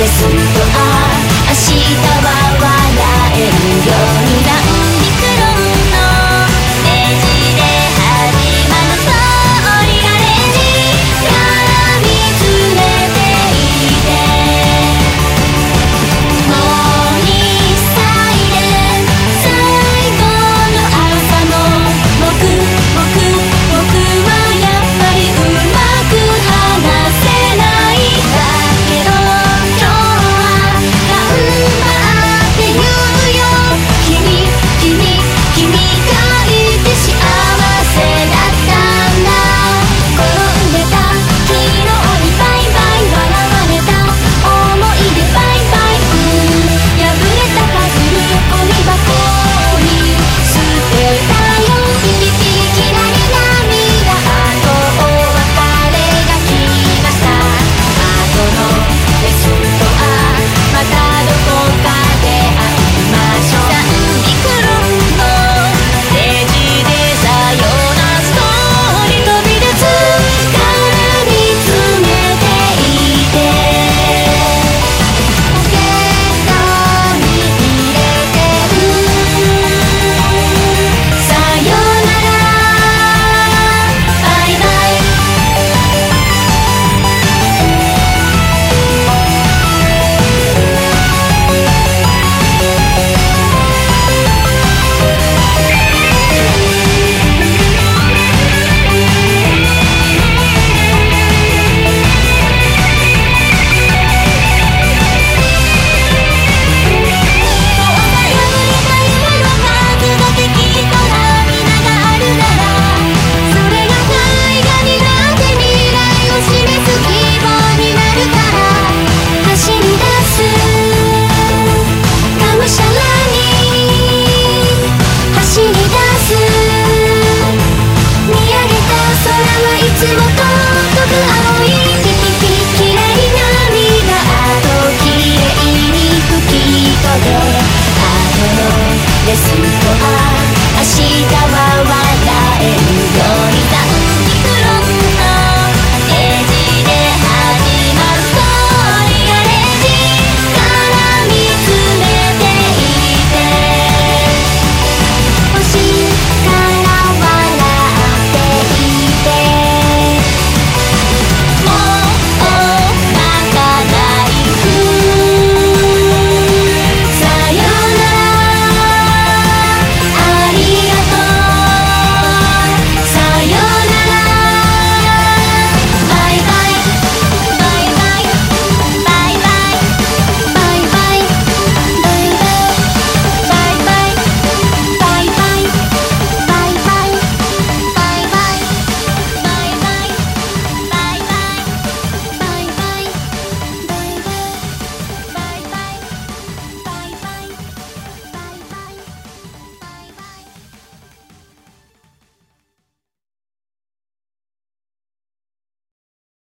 でする明日は笑えるようになる。Let's see what